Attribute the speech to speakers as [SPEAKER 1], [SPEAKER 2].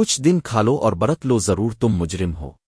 [SPEAKER 1] کچھ دن کھالو اور برت لو ضرور تم مجرم ہو۔